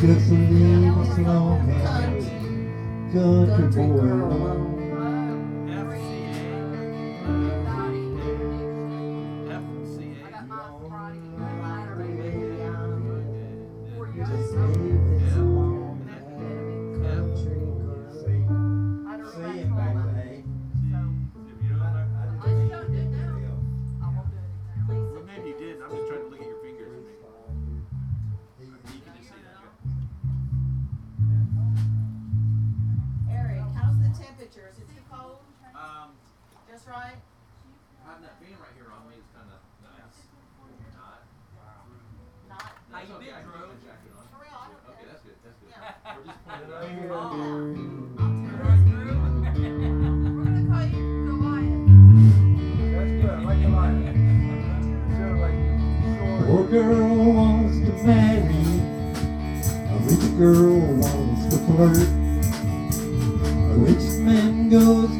Just leave us alone, country boy Just right? having that fan right here on me is kind of nice. Not. Not? That's okay. I can put my. For real, I don't Okay, care. that's good. That's good. Yeah. We're just pointing it out. We're Oh. gonna call you Goliath. That's good, I like the line. Sort of like short. Poor girl wants to marry, a rich girl wants to flirt. A rich man goes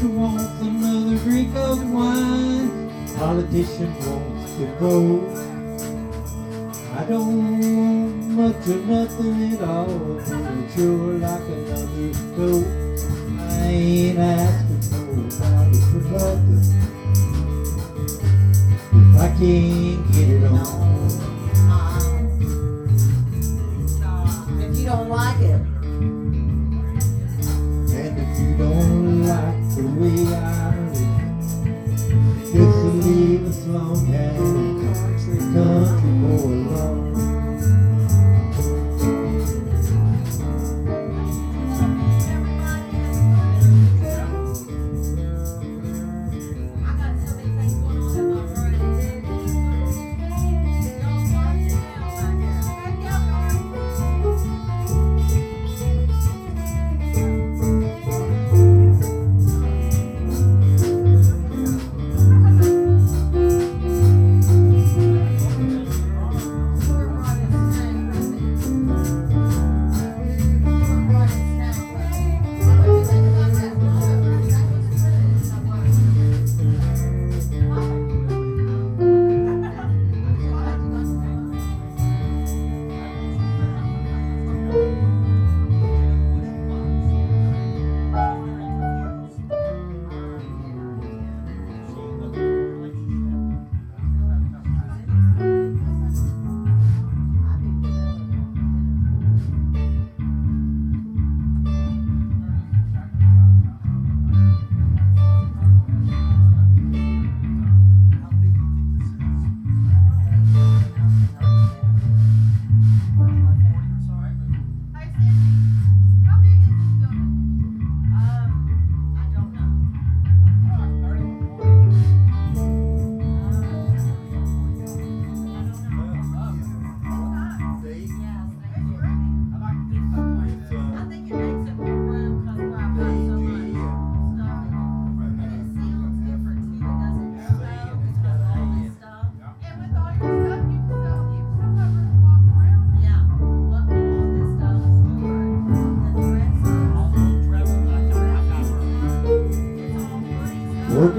drunkard wants another drink of wine, politician wants to vote. I don't want much or nothing at all, but I'd sure like another coat. I ain't asking nobody for nothing. If I can't get it on,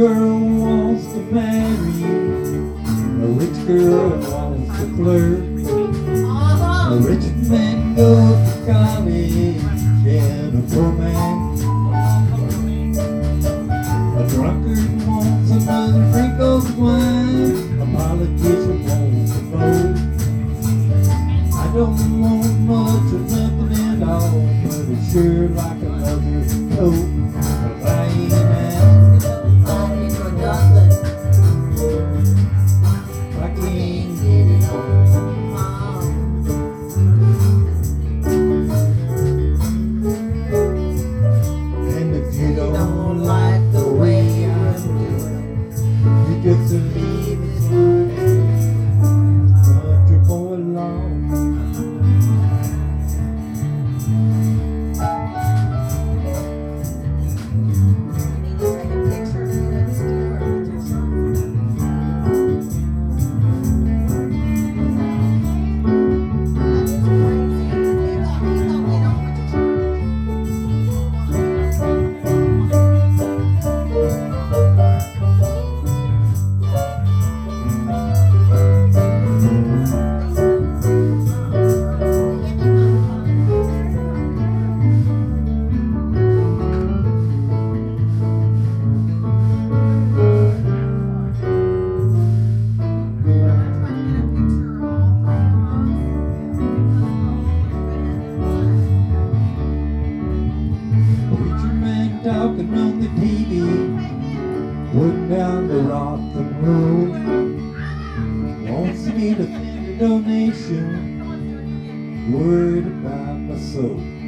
girl wants to marry, a rich girl wants to flirt. A rich man goes to college, and a poor On the TV, went down to rock and roll. Wants me to send a donation, worried about my soul.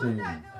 嗯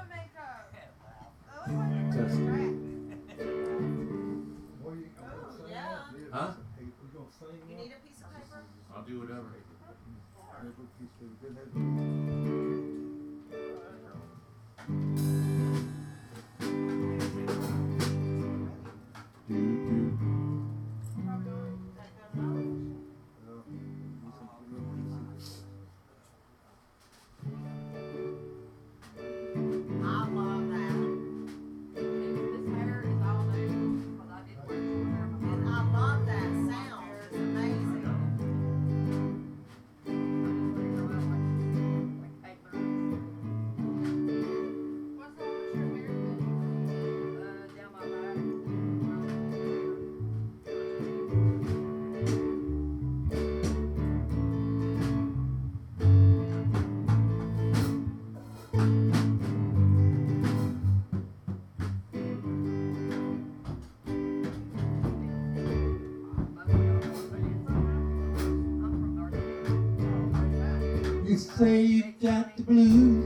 say you've got the blues.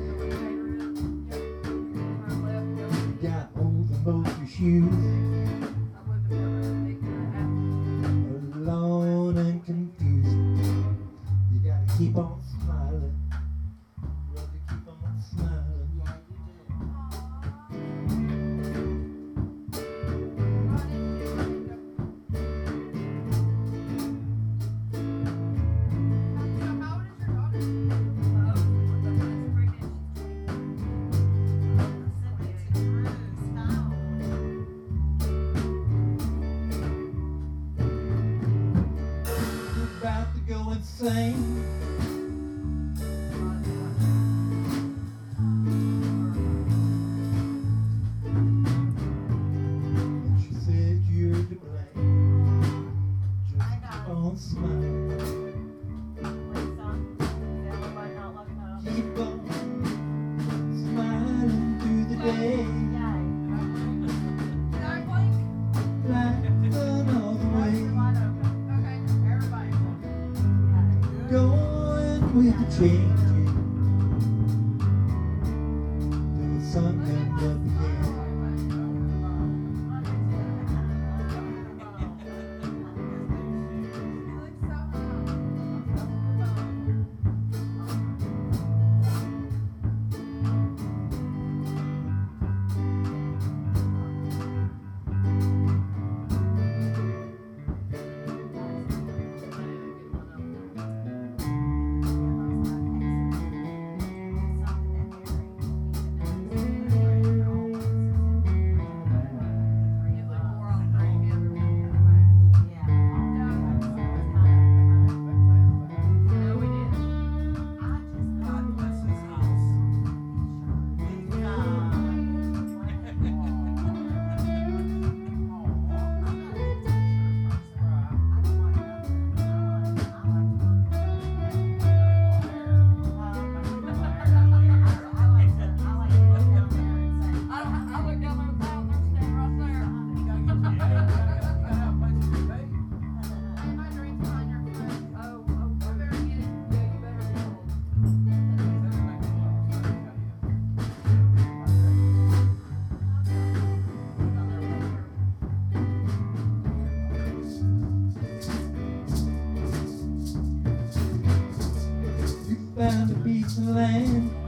thing get land.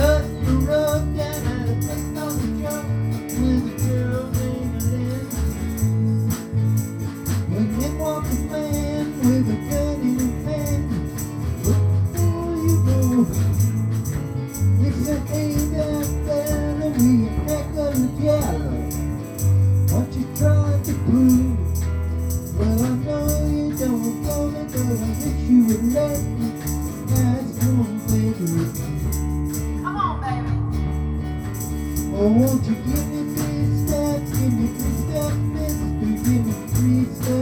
Cutting the rug down reason.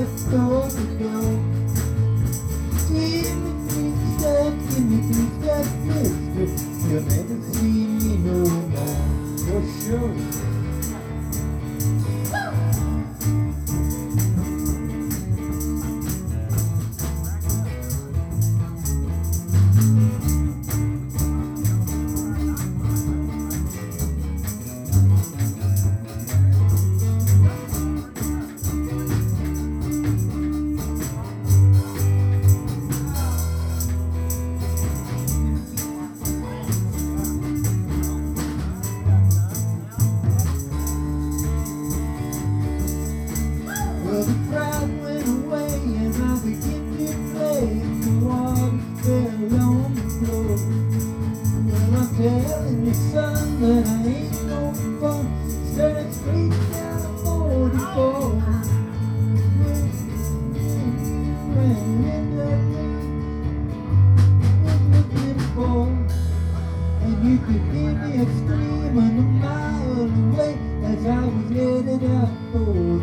Out for